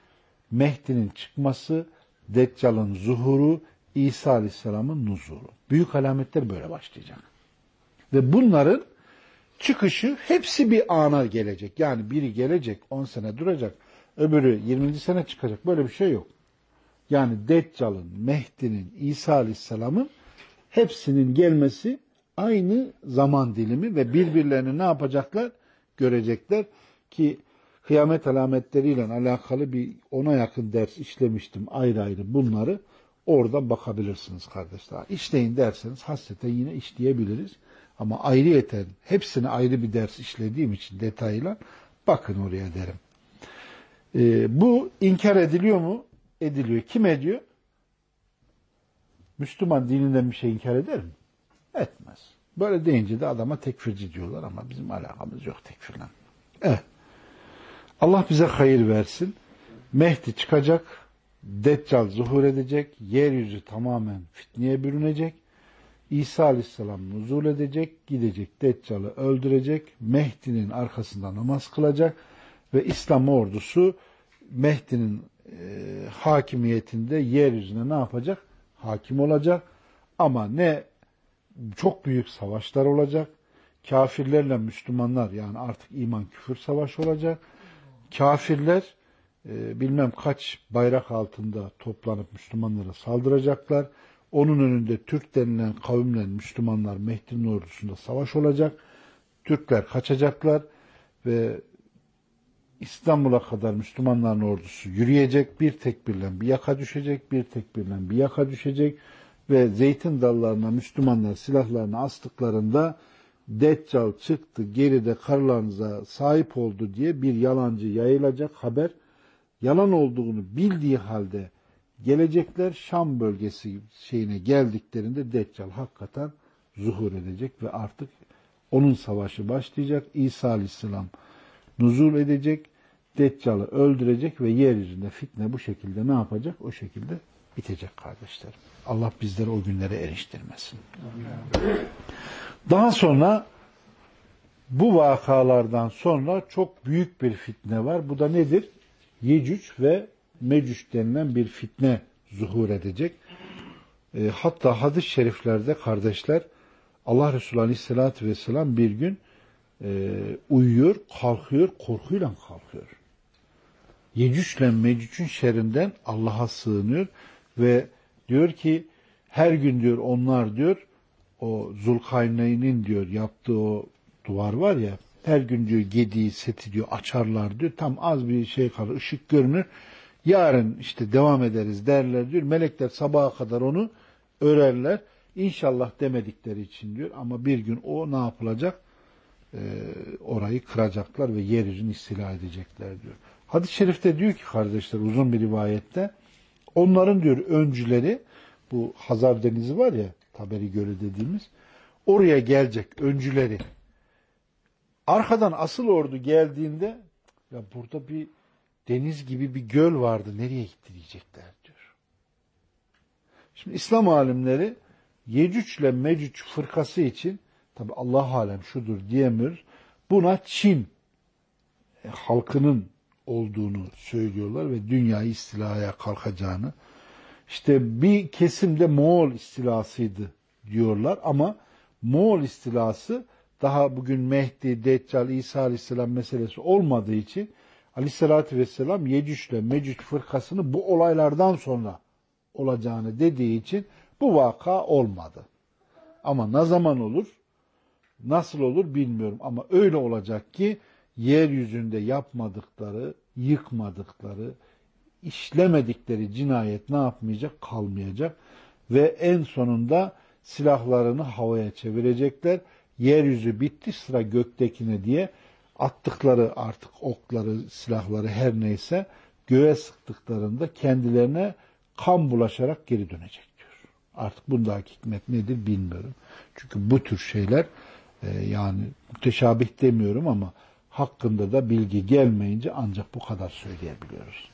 Mehdi'nin çıkması, Deccal'ın zuhuru, İsa Aleyhisselam'ın nuzuru. Büyük alametler böyle başlayacak. Ve bunların çıkışı hepsi bir ana gelecek. Yani biri gelecek 10 sene duracak, öbürü 20. sene çıkacak. Böyle bir şey yok. Yani Deccal'ın, Mehdi'nin, İsa Aleyhisselam'ın hepsinin gelmesi aynı zaman dilimi ve birbirlerini ne yapacaklar? Görecekler ki kıyamet alametleriyle alakalı bir ona yakın ders işlemiştim ayrı ayrı bunları. Orada bakabilirsiniz kardeşler. İşleyin derseniz hasreten yine işleyebiliriz. Ama ayrıyeten hepsini ayrı bir ders işlediğim için detayla bakın oraya derim. Ee, bu inkar ediliyor mu? Ediliyor. Kim ediyor? Müslüman dininden bir şey inkar eder mi? Etmez. Böyle deyince de adama tekfirci diyorlar ama bizim alakamız yok tekfirle. Evet. Allah bize hayır versin. Mehdi çıkacak, Deccal zuhur edecek, yeryüzü tamamen fitneye bürünecek. İsa Aleyhisselam nuzul edecek, gidecek Deccal'ı öldürecek, Mehdi'nin arkasında namaz kılacak ve İslam ordusu Mehdi'nin e, hakimiyetinde yeryüzüne ne yapacak? Hakim olacak. Ama ne çok büyük savaşlar olacak. Kafirlerle Müslümanlar yani artık iman küfür savaşı olacak. Kafirler e, bilmem kaç bayrak altında toplanıp Müslümanlara saldıracaklar. Onun önünde Türk denilen kavimle Müslümanlar Mehdi'nin ordusunda savaş olacak. Türkler kaçacaklar ve İstanbul'a kadar Müslümanların ordusu yürüyecek. Bir tekbirle bir yaka düşecek, bir tekbirle bir yaka düşecek ve zeytin dallarına Müslümanlar silahlarını astıklarında Deccal çıktı geride karlarınıza sahip oldu diye bir yalancı yayılacak haber yalan olduğunu bildiği halde gelecekler Şam bölgesi şeyine geldiklerinde Deccal hakikaten zuhur edecek ve artık onun savaşı başlayacak. İsa Aleyhisselam nuzul edecek, Deccal'ı öldürecek ve yeryüzünde fitne bu şekilde ne yapacak? O şekilde bitecek kardeşlerim. Allah bizleri o günlere eriştirmesin. Daha sonra bu vakalardan sonra çok büyük bir fitne var. Bu da nedir? Yecüc ve Mecüc denilen bir fitne zuhur edecek. E, hatta hadis-i şeriflerde kardeşler Allah Resulü Aleyhisselatü Vesselam bir gün e, uyuyor, kalkıyor, korkuyla kalkıyor. Yecüc'le Mecüc'ün şerrinden Allah'a sığınıyor ve diyor ki her gün diyor onlar diyor o Zulkarneyn'in diyor yaptığı o duvar var ya her gün diyor gediği seti diyor açarlar diyor. Tam az bir şey kalır ışık görünür. Yarın işte devam ederiz derler diyor. Melekler sabaha kadar onu örerler. İnşallah demedikleri için diyor. Ama bir gün o ne yapılacak? Ee, orayı kıracaklar ve yeryüzünü istila edecekler diyor. Hadis-i şerifte diyor ki kardeşler uzun bir rivayette onların diyor öncüleri bu Hazar Denizi var ya Taberi Gölü dediğimiz oraya gelecek öncüleri arkadan asıl ordu geldiğinde ya burada bir deniz gibi bir göl vardı nereye gitti diyecekler diyor. Şimdi İslam alimleri Yecüc ile Mecüc fırkası için tabi Allah alem şudur diyemiyoruz. Buna Çin e, halkının olduğunu söylüyorlar ve dünyayı istilaya kalkacağını. İşte bir kesimde Moğol istilasıydı diyorlar ama Moğol istilası daha bugün Mehdi, Deccal, İsa Aleyhisselam meselesi olmadığı için Aleyhisselatü Vesselam Yecüc ile Mecüc fırkasını bu olaylardan sonra olacağını dediği için bu vaka olmadı. Ama ne zaman olur, nasıl olur bilmiyorum. Ama öyle olacak ki yeryüzünde yapmadıkları, yıkmadıkları, işlemedikleri cinayet ne yapmayacak? Kalmayacak. Ve en sonunda silahlarını havaya çevirecekler. Yeryüzü bitti sıra göktekine diye attıkları artık okları, silahları her neyse göğe sıktıklarında kendilerine kan bulaşarak geri dönecek diyor. Artık bundaki hikmet nedir bilmiyorum. Çünkü bu tür şeyler e, yani müteşabih demiyorum ama hakkında da bilgi gelmeyince ancak bu kadar söyleyebiliyoruz.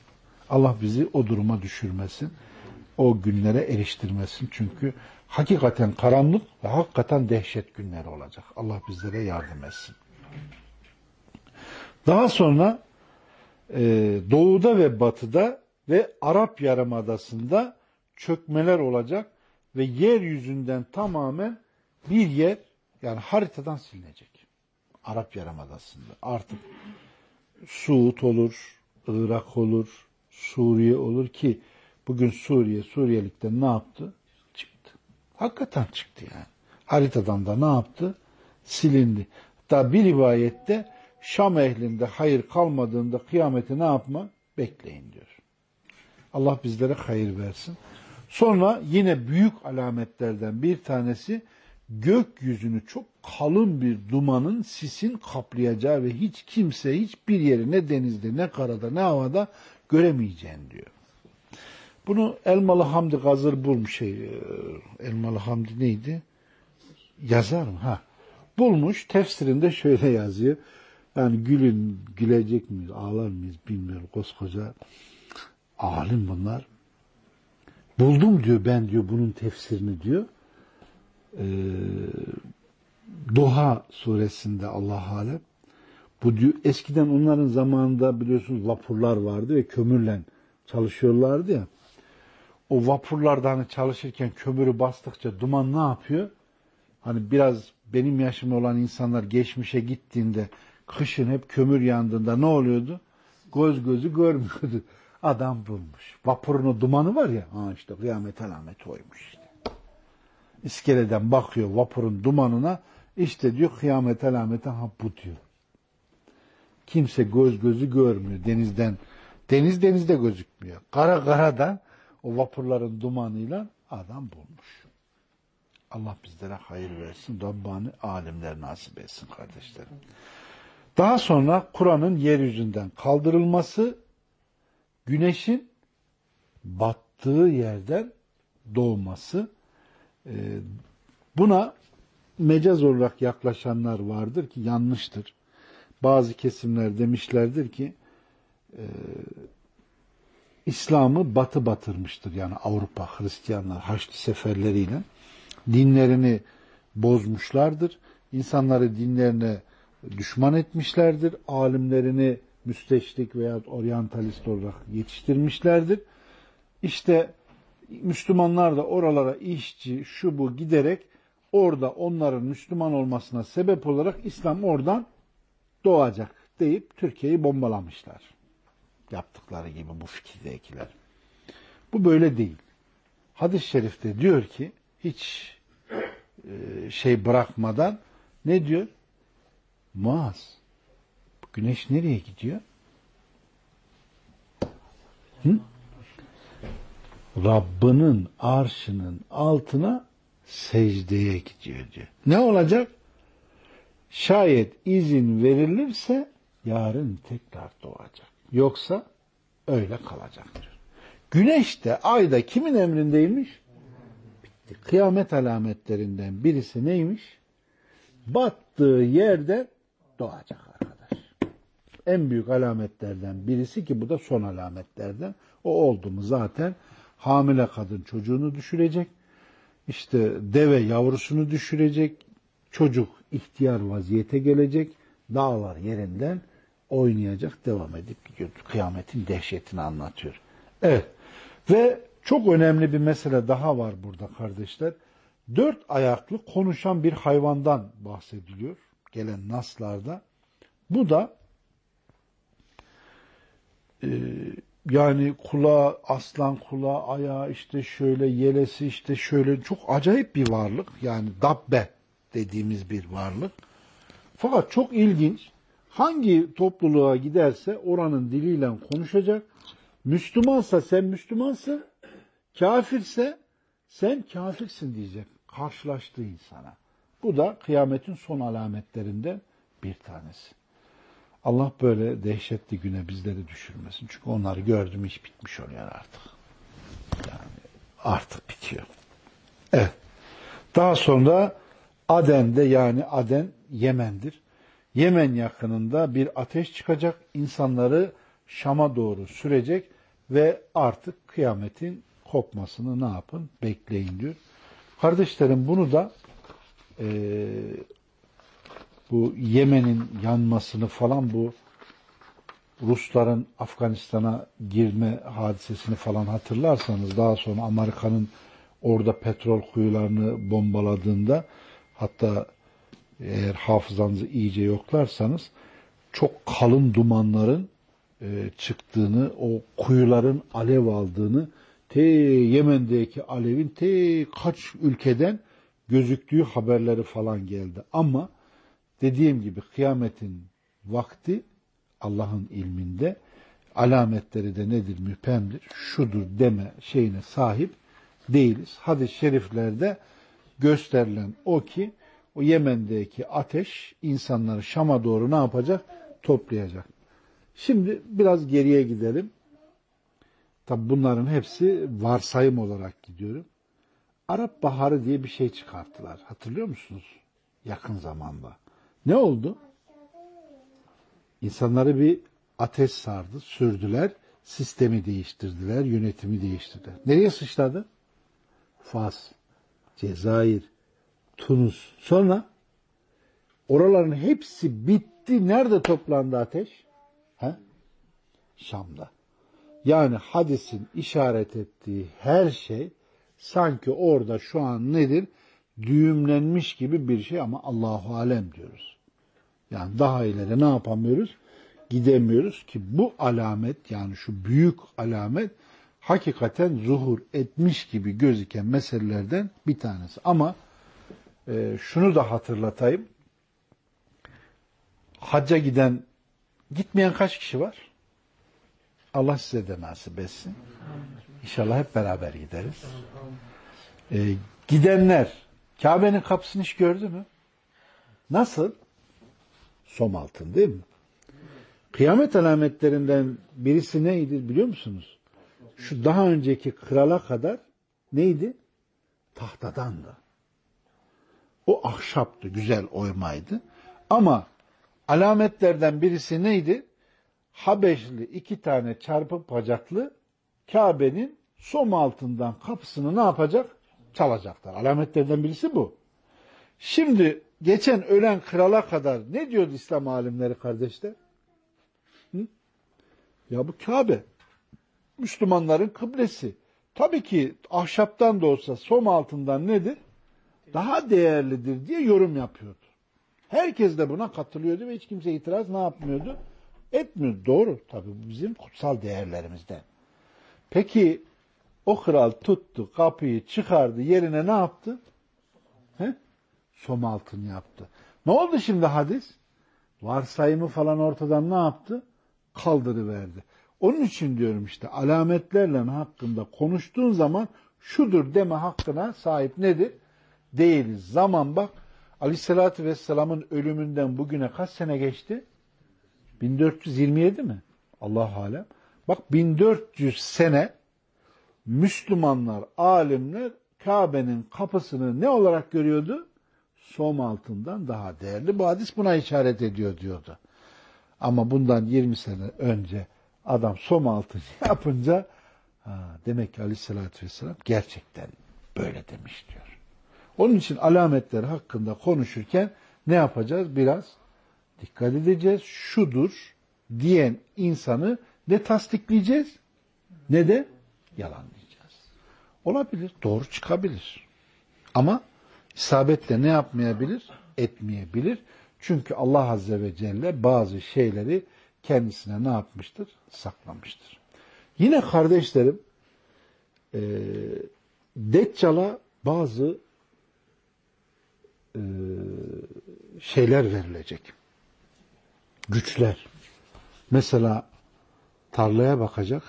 Allah bizi o duruma düşürmesin. O günlere eriştirmesin. Çünkü hakikaten karanlık ve hakikaten dehşet günleri olacak. Allah bizlere yardım etsin. Daha sonra e, doğuda ve batıda ve Arap Yarımadası'nda çökmeler olacak ve yeryüzünden tamamen bir yer yani haritadan silinecek. Arap Yarımadası'nda. Artık Suud olur, Irak olur, Suriye olur ki bugün Suriye, Suriyelikten ne yaptı? Çıktı. Hakikaten çıktı yani. Haritadan da ne yaptı? Silindi. Hatta bir rivayette Şam ehlinde hayır kalmadığında kıyameti ne yapma? Bekleyin diyor. Allah bizlere hayır versin. Sonra yine büyük alametlerden bir tanesi gökyüzünü çok kalın bir dumanın, sisin kaplayacağı ve hiç kimse hiçbir yeri ne denizde, ne karada, ne havada göremeyeceğin diyor. Bunu Elmalı Hamdi Gazır bulmuş şey, e, Elmalı Hamdi neydi? Yazar mı? Ha. Bulmuş, tefsirinde şöyle yazıyor. Yani gülün, gülecek miyiz, ağlar mıyız bilmiyorum. Koskoca alim bunlar. Buldum diyor ben diyor bunun tefsirini diyor. Ee, Doha suresinde Allah alem. Bu eskiden onların zamanında biliyorsunuz vapurlar vardı ve kömürle çalışıyorlardı ya. O vapurlardan hani çalışırken kömürü bastıkça duman ne yapıyor? Hani biraz benim yaşımda olan insanlar geçmişe gittiğinde kışın hep kömür yandığında ne oluyordu? Göz gözü görmüyordu. Adam bulmuş. Vapurun dumanı var ya. Ha işte kıyamet alameti oymuş işte. İskeleden bakıyor vapurun dumanına. İşte diyor kıyamet alameti ha bu diyor. Kimse göz gözü görmüyor denizden. Deniz denizde gözükmüyor. Kara karadan o vapurların dumanıyla adam bulmuş. Allah bizlere hayır versin. Rabbani alimler nasip etsin kardeşlerim. Daha sonra Kur'an'ın yeryüzünden kaldırılması güneşin battığı yerden doğması e, buna mecaz olarak yaklaşanlar vardır ki yanlıştır. Bazı kesimler demişlerdir ki e, İslam'ı batı batırmıştır. Yani Avrupa Hristiyanlar Haçlı seferleriyle dinlerini bozmuşlardır. İnsanları dinlerine düşman etmişlerdir. Alimlerini müsteşrik veya oryantalist olarak yetiştirmişlerdir. İşte Müslümanlar da oralara işçi, şu bu giderek orada onların Müslüman olmasına sebep olarak İslam oradan doğacak deyip Türkiye'yi bombalamışlar. Yaptıkları gibi bu fikirdekiler. Bu böyle değil. Hadis-i şerifte diyor ki hiç e, şey bırakmadan ne diyor? Muaz. Güneş nereye gidiyor? Hı? Rabbinin arşının altına secdeye gidiyor diyor. Ne olacak? Şayet izin verilirse yarın tekrar doğacak. Yoksa öyle kalacaktır. Güneş de ayda kimin emrindeymiş? Bitti. Kıyamet alametlerinden birisi neymiş? Battığı yerde doğacak arkadaş. En büyük alametlerden birisi ki bu da son alametlerden. O oldu mu zaten hamile kadın çocuğunu düşürecek. İşte deve yavrusunu düşürecek. Çocuk ihtiyar vaziyete gelecek. Dağlar yerinden oynayacak, devam edip gidiyor. Kıyametin dehşetini anlatıyor. Evet. Ve çok önemli bir mesele daha var burada kardeşler. Dört ayaklı konuşan bir hayvandan bahsediliyor. Gelen naslarda. Bu da e, yani kulağı, aslan kulağı, ayağı işte şöyle, yelesi işte şöyle çok acayip bir varlık. Yani dabbe dediğimiz bir varlık. Fakat çok ilginç. Hangi topluluğa giderse oranın diliyle konuşacak. Müslümansa sen Müslümansın. Kafirse sen kafirsin diyecek. Karşılaştığı insana. Bu da kıyametin son alametlerinden bir tanesi. Allah böyle dehşetli güne bizleri düşürmesin. Çünkü onları gördüm hiç bitmiş oluyor artık. Yani artık bitiyor. Evet. Daha sonra Aden'de yani Aden Yemen'dir. Yemen yakınında bir ateş çıkacak, insanları Şam'a doğru sürecek ve artık kıyametin kopmasını ne yapın? Bekleyin diyor. Kardeşlerim bunu da e, bu Yemen'in yanmasını falan bu Rusların Afganistan'a girme hadisesini falan hatırlarsanız daha sonra Amerika'nın orada petrol kuyularını bombaladığında hatta eğer hafızanızı iyice yoklarsanız çok kalın dumanların e, çıktığını, o kuyuların alev aldığını, te Yemen'deki alevin te kaç ülkeden gözüktüğü haberleri falan geldi. Ama dediğim gibi kıyametin vakti Allah'ın ilminde alametleri de nedir müphemdir, şudur deme şeyine sahip değiliz. Hadis-i şeriflerde gösterilen o ki o Yemen'deki ateş insanları Şam'a doğru ne yapacak? Toplayacak. Şimdi biraz geriye gidelim. Tabi bunların hepsi varsayım olarak gidiyorum. Arap Baharı diye bir şey çıkarttılar. Hatırlıyor musunuz? Yakın zamanda. Ne oldu? İnsanları bir ateş sardı, sürdüler, sistemi değiştirdiler, yönetimi değiştirdiler. Nereye sıçradı? Fas, Cezayir, Tunus. Sonra oraların hepsi bitti. Nerede toplandı ateş? He? Şam'da. Yani hadisin işaret ettiği her şey sanki orada şu an nedir? Düğümlenmiş gibi bir şey ama Allahu alem diyoruz. Yani daha ileri ne yapamıyoruz? gidemiyoruz ki bu alamet yani şu büyük alamet hakikaten zuhur etmiş gibi gözüken meselelerden bir tanesi. Ama e, şunu da hatırlatayım. Hacca giden, gitmeyen kaç kişi var? Allah size de nasip etsin. İnşallah hep beraber gideriz. E, gidenler, Kabe'nin kapısını hiç gördü mü? Nasıl? Som altın değil mi? Kıyamet alametlerinden birisi neydi biliyor musunuz? Şu daha önceki krala kadar neydi? Tahtadandı. O ahşaptı, güzel oymaydı. Ama alametlerden birisi neydi? Habeşli iki tane çarpık bacaklı Kabe'nin som altından kapısını ne yapacak? Çalacaklar. Alametlerden birisi bu. Şimdi geçen ölen krala kadar ne diyordu İslam alimleri kardeşler? Ya bu Kabe. Müslümanların kıblesi. Tabii ki ahşaptan da olsa som altından nedir? Daha değerlidir diye yorum yapıyordu. Herkes de buna katılıyordu ve hiç kimse itiraz ne yapmıyordu? Etmiyor. Doğru. Tabii bizim kutsal değerlerimizden. Peki o kral tuttu kapıyı çıkardı yerine ne yaptı? He? Som altın yaptı. Ne oldu şimdi hadis? Varsayımı falan ortadan ne yaptı? Kaldırıverdi. Onun için diyorum işte alametlerle hakkında konuştuğun zaman şudur deme hakkına sahip nedir? Değiliz. Zaman bak Aleyhisselatü Vesselam'ın ölümünden bugüne kaç sene geçti? 1427 mi? Allah alem. Bak 1400 sene Müslümanlar, alimler Kabe'nin kapısını ne olarak görüyordu? Som altından daha değerli. Bu hadis buna işaret ediyor diyordu. Ama bundan 20 sene önce adam som altını yapınca ha, demek ki aleyhissalatü vesselam gerçekten böyle demiş diyor. Onun için alametler hakkında konuşurken ne yapacağız? Biraz dikkat edeceğiz. Şudur diyen insanı ne tasdikleyeceğiz ne de yalanlayacağız. Olabilir, doğru çıkabilir. Ama isabetle ne yapmayabilir? Etmeyebilir. Çünkü Allah Azze ve Celle bazı şeyleri kendisine ne yapmıştır? Saklamıştır. Yine kardeşlerim e, Deccal'a bazı e, şeyler verilecek. Güçler. Mesela tarlaya bakacak.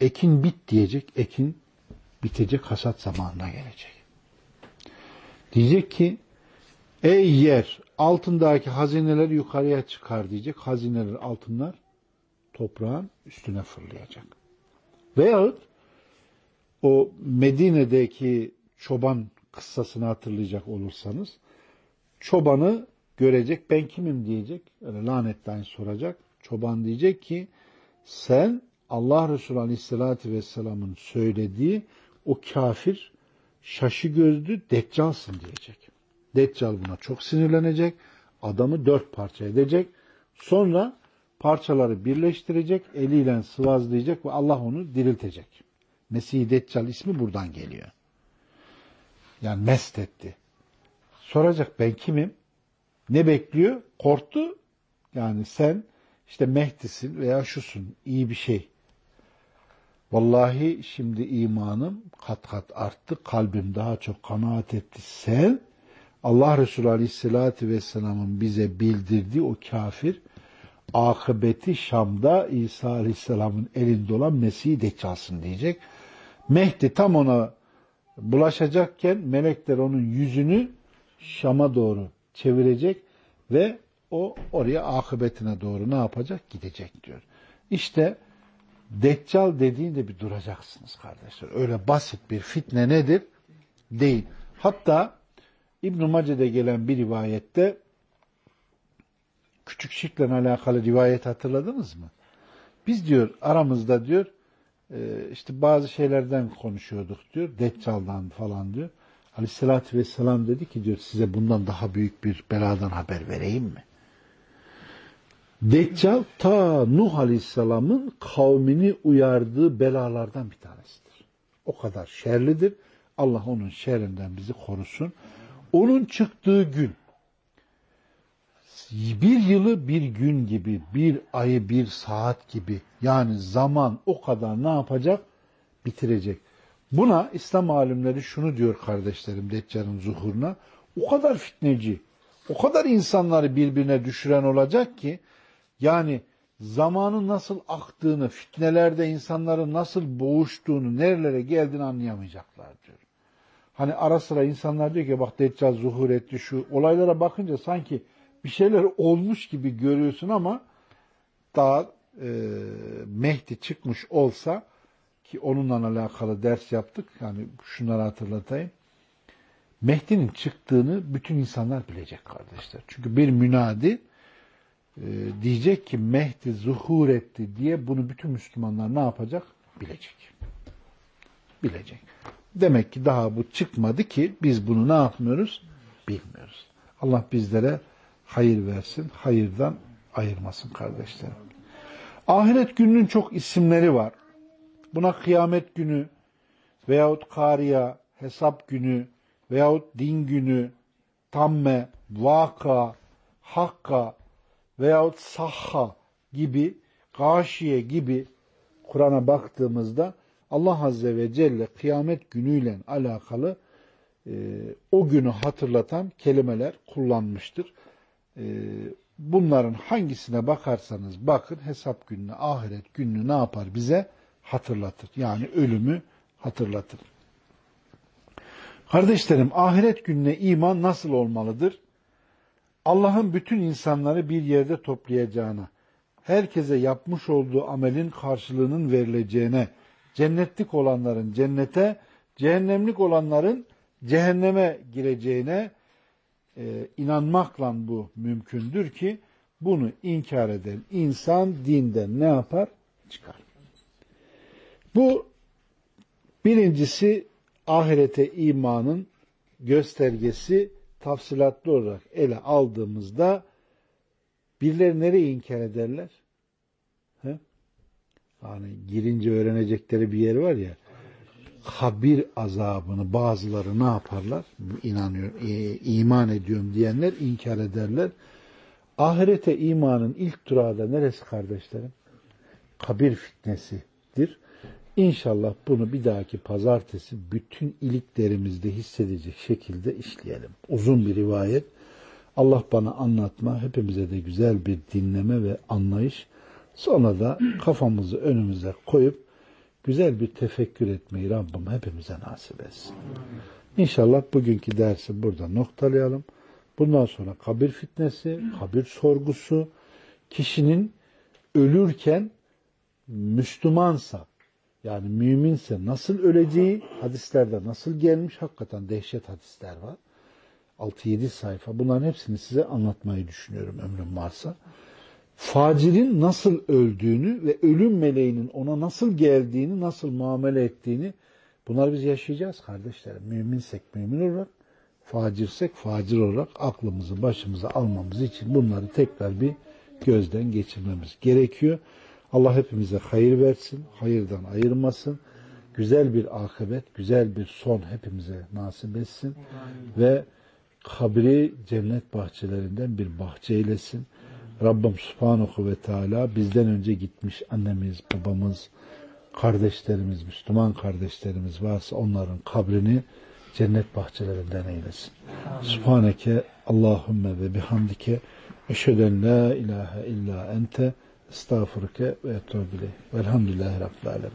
Ekin bit diyecek. Ekin bitecek. Hasat zamanına gelecek. Diyecek ki ey yer altındaki hazineleri yukarıya çıkar diyecek. Hazineler altınlar toprağın üstüne fırlayacak. Veyahut o Medine'deki çoban kıssasını hatırlayacak olursanız çobanı görecek ben kimim diyecek öyle lanetten soracak çoban diyecek ki sen Allah Resulü Aleyhisselatü Vesselam'ın söylediği o kafir şaşı gözlü deccalsın diyecek. Deccal buna çok sinirlenecek. Adamı dört parça edecek. Sonra parçaları birleştirecek, eliyle sıvazlayacak ve Allah onu diriltecek. Mesih Deccal ismi buradan geliyor. Yani mest etti. Soracak ben kimim? Ne bekliyor? Korktu. Yani sen işte Mehdi'sin veya şusun. iyi bir şey. Vallahi şimdi imanım kat kat arttı. Kalbim daha çok kanaat etti. Sen Allah Resulü Aleyhisselatü Vesselam'ın bize bildirdiği o kafir akıbeti Şam'da İsa Aleyhisselam'ın elinde olan Mesih Deccal'sın diyecek. Mehdi tam ona bulaşacakken melekler onun yüzünü Şam'a doğru çevirecek ve o oraya akıbetine doğru ne yapacak? Gidecek diyor. İşte Deccal dediğinde bir duracaksınız kardeşler. Öyle basit bir fitne nedir? Değil. Hatta İbn-i Mace'de gelen bir rivayette küçük şirkle alakalı rivayet hatırladınız mı? Biz diyor aramızda diyor e, işte bazı şeylerden konuşuyorduk diyor. Deccal'dan falan diyor. Aleyhissalatü vesselam dedi ki diyor size bundan daha büyük bir beladan haber vereyim mi? Deccal ta Nuh Aleyhisselam'ın kavmini uyardığı belalardan bir tanesidir. O kadar şerlidir. Allah onun şerrinden bizi korusun. Onun çıktığı gün bir yılı bir gün gibi, bir ayı bir saat gibi yani zaman o kadar ne yapacak? Bitirecek. Buna İslam alimleri şunu diyor kardeşlerim Deccal'ın zuhuruna. O kadar fitneci, o kadar insanları birbirine düşüren olacak ki yani zamanın nasıl aktığını, fitnelerde insanların nasıl boğuştuğunu, nerelere geldiğini anlayamayacaklar diyor. Hani ara sıra insanlar diyor ki bak Deccal zuhur etti şu olaylara bakınca sanki bir şeyler olmuş gibi görüyorsun ama daha e, Mehdi çıkmış olsa ki onunla alakalı ders yaptık. Yani şunları hatırlatayım. Mehdi'nin çıktığını bütün insanlar bilecek kardeşler. Çünkü bir münadi e, diyecek ki Mehdi zuhur etti diye bunu bütün Müslümanlar ne yapacak? Bilecek. Bilecek. Demek ki daha bu çıkmadı ki biz bunu ne yapmıyoruz? Bilmiyoruz. Allah bizlere hayır versin, hayırdan ayırmasın kardeşlerim. Ahiret gününün çok isimleri var. Buna kıyamet günü veyahut kariya, hesap günü veyahut din günü, tamme, vaka, hakka veyahut sahha gibi, gâşiye gibi Kur'an'a baktığımızda Allah Azze ve Celle kıyamet günüyle alakalı e, o günü hatırlatan kelimeler kullanmıştır. E, bunların hangisine bakarsanız bakın hesap gününü, ahiret gününü ne yapar bize? Hatırlatır. Yani ölümü hatırlatır. Kardeşlerim ahiret gününe iman nasıl olmalıdır? Allah'ın bütün insanları bir yerde toplayacağına, herkese yapmış olduğu amelin karşılığının verileceğine, cennetlik olanların cennete, cehennemlik olanların cehenneme gireceğine e, inanmakla bu mümkündür ki bunu inkar eden insan dinden ne yapar? Çıkar. Bu birincisi ahirete imanın göstergesi tafsilatlı olarak ele aldığımızda birileri nereye inkar ederler? Hani girince öğrenecekleri bir yer var ya kabir azabını bazıları ne yaparlar? İnanıyor, e, iman ediyorum diyenler inkar ederler. Ahirete imanın ilk durağı da neresi kardeşlerim? Kabir fitnesidir. İnşallah bunu bir dahaki pazartesi bütün iliklerimizde hissedecek şekilde işleyelim. Uzun bir rivayet. Allah bana anlatma, hepimize de güzel bir dinleme ve anlayış. Sonra da kafamızı önümüze koyup güzel bir tefekkür etmeyi Rabbim hepimize nasip etsin. İnşallah bugünkü dersi burada noktalayalım. Bundan sonra kabir fitnesi, kabir sorgusu, kişinin ölürken Müslümansa, yani müminse nasıl öleceği hadislerde nasıl gelmiş hakikaten dehşet hadisler var. 6-7 sayfa. Bunların hepsini size anlatmayı düşünüyorum ömrüm varsa. Facirin nasıl öldüğünü ve ölüm meleğinin ona nasıl geldiğini, nasıl muamele ettiğini bunları biz yaşayacağız kardeşlerim. Müminsek mümin olarak, facirsek facir olarak aklımızı başımıza almamız için bunları tekrar bir gözden geçirmemiz gerekiyor. Allah hepimize hayır versin, hayırdan ayırmasın. Güzel bir akıbet, güzel bir son hepimize nasip etsin. Ve kabri cennet bahçelerinden bir bahçe eylesin. Rabbim Subhanahu ve Teala bizden önce gitmiş annemiz, babamız, kardeşlerimiz, Müslüman kardeşlerimiz varsa onların kabrini cennet bahçelerinden eylesin. Subhaneke Allahümme ve bihamdike eşheden la ilahe illa ente estağfurke ve etûbü Velhamdülillahi Rabbil Alemin.